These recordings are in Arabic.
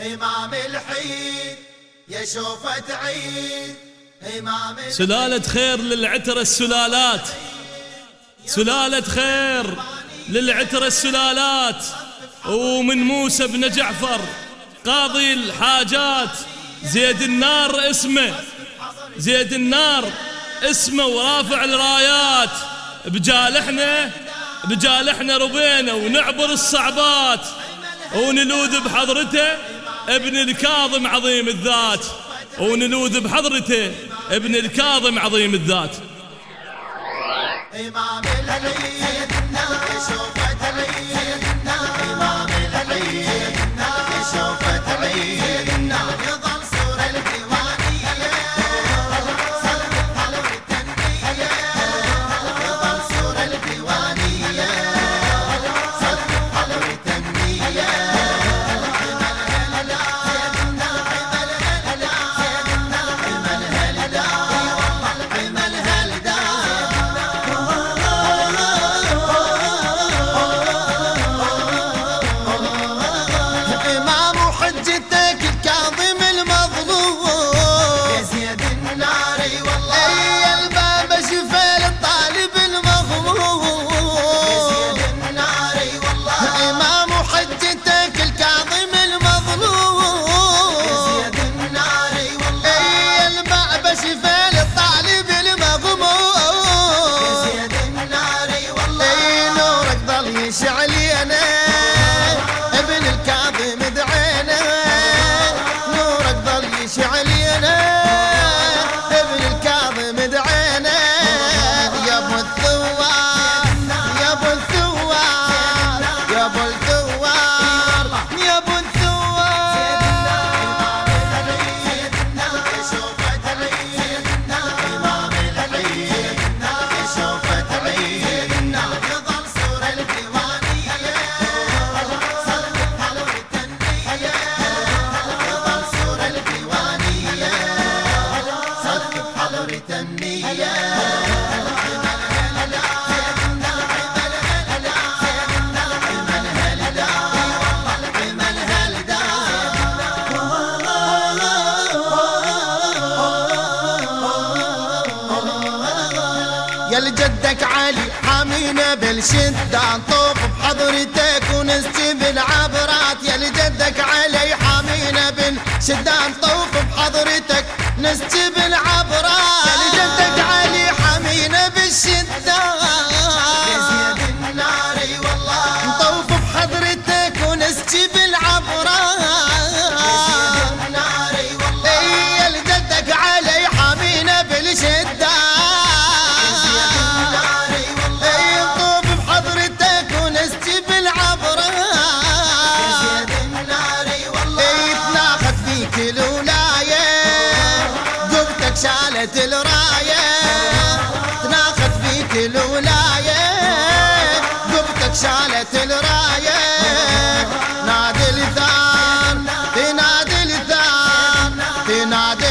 إمام الحين يا شوفة عيد إمام سلالة خير للعترة السلالات. سلالة خير للعترة السلالات. ومن موسى بن جعفر قاضي الحاجات. زيد النار اسمه. زيد النار اسمه ورافع الرايات. بجالحنا بجالحنا ربينا ونعبر الصعبات. ونلوذ بحضرته ابن الكاظم عظيم الذات ونلوذ بحضرته ابن الكاظم عظيم الذات. إمام الهليه سيدنا مثل جدك علي حامينا بالشدة؟ نطوف بحضرتك ونستيب العبرات يا جدك علي حامينا بالشدة؟ نطوف بحضرتك نستيب الولاية قبتك شالت الراية. تناخت فيك الولاية قبتك شالت الراية. نادي الثان تنادي الثان تنادي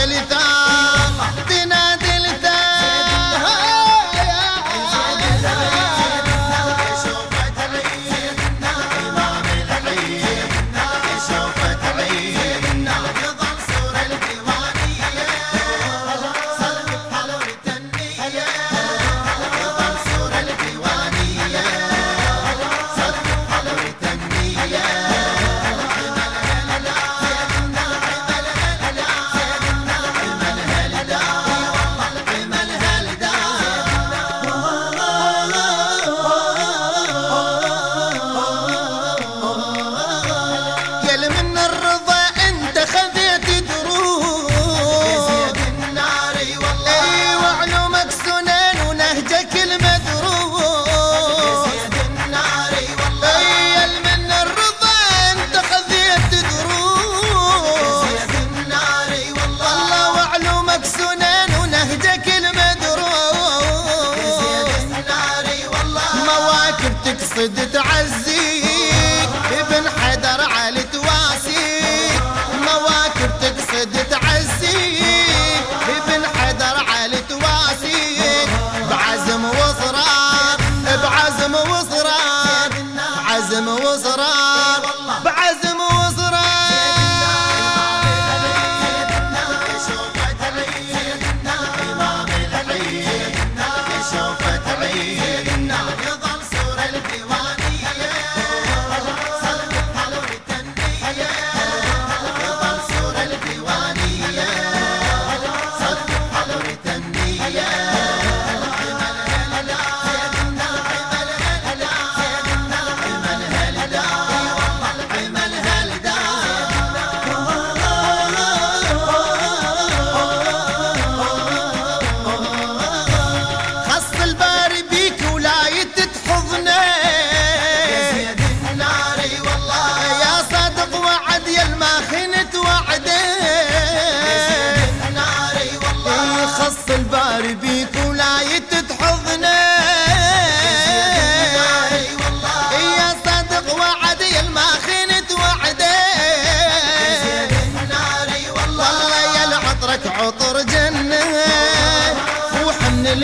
صد تعزي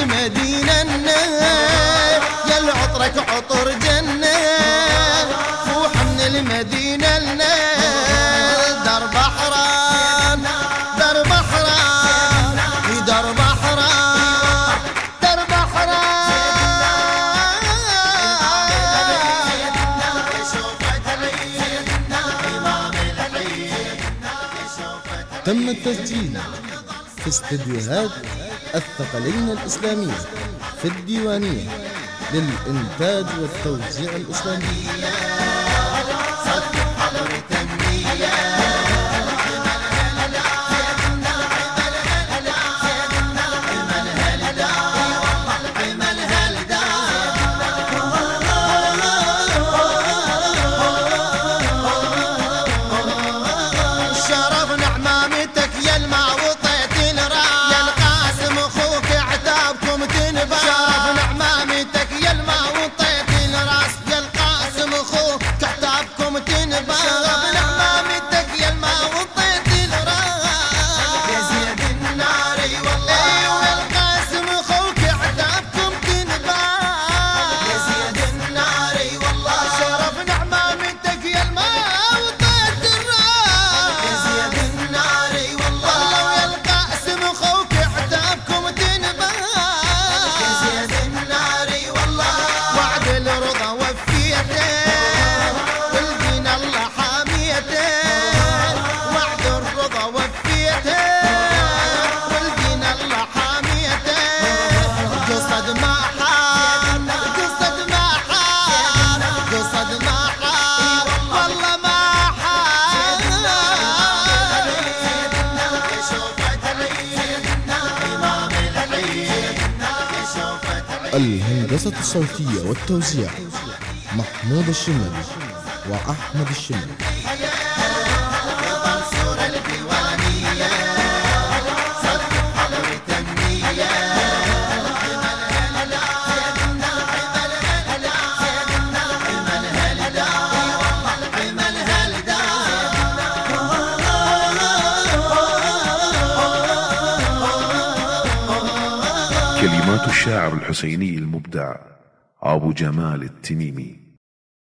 المدينة يا العطرك عطر جنة. فوح من المدينة درب حرام درب حرام درب حرام درب حرام تم التسجيل في استديوهات الثقلين الإسلامية في الديوانية للإنتاج والتوزيع الإسلامي. الهندسة الصوتية والتوزيع محمود الشمري وأحمد الشمري الشاعر الحسيني المبدع أبو جمال التميمي.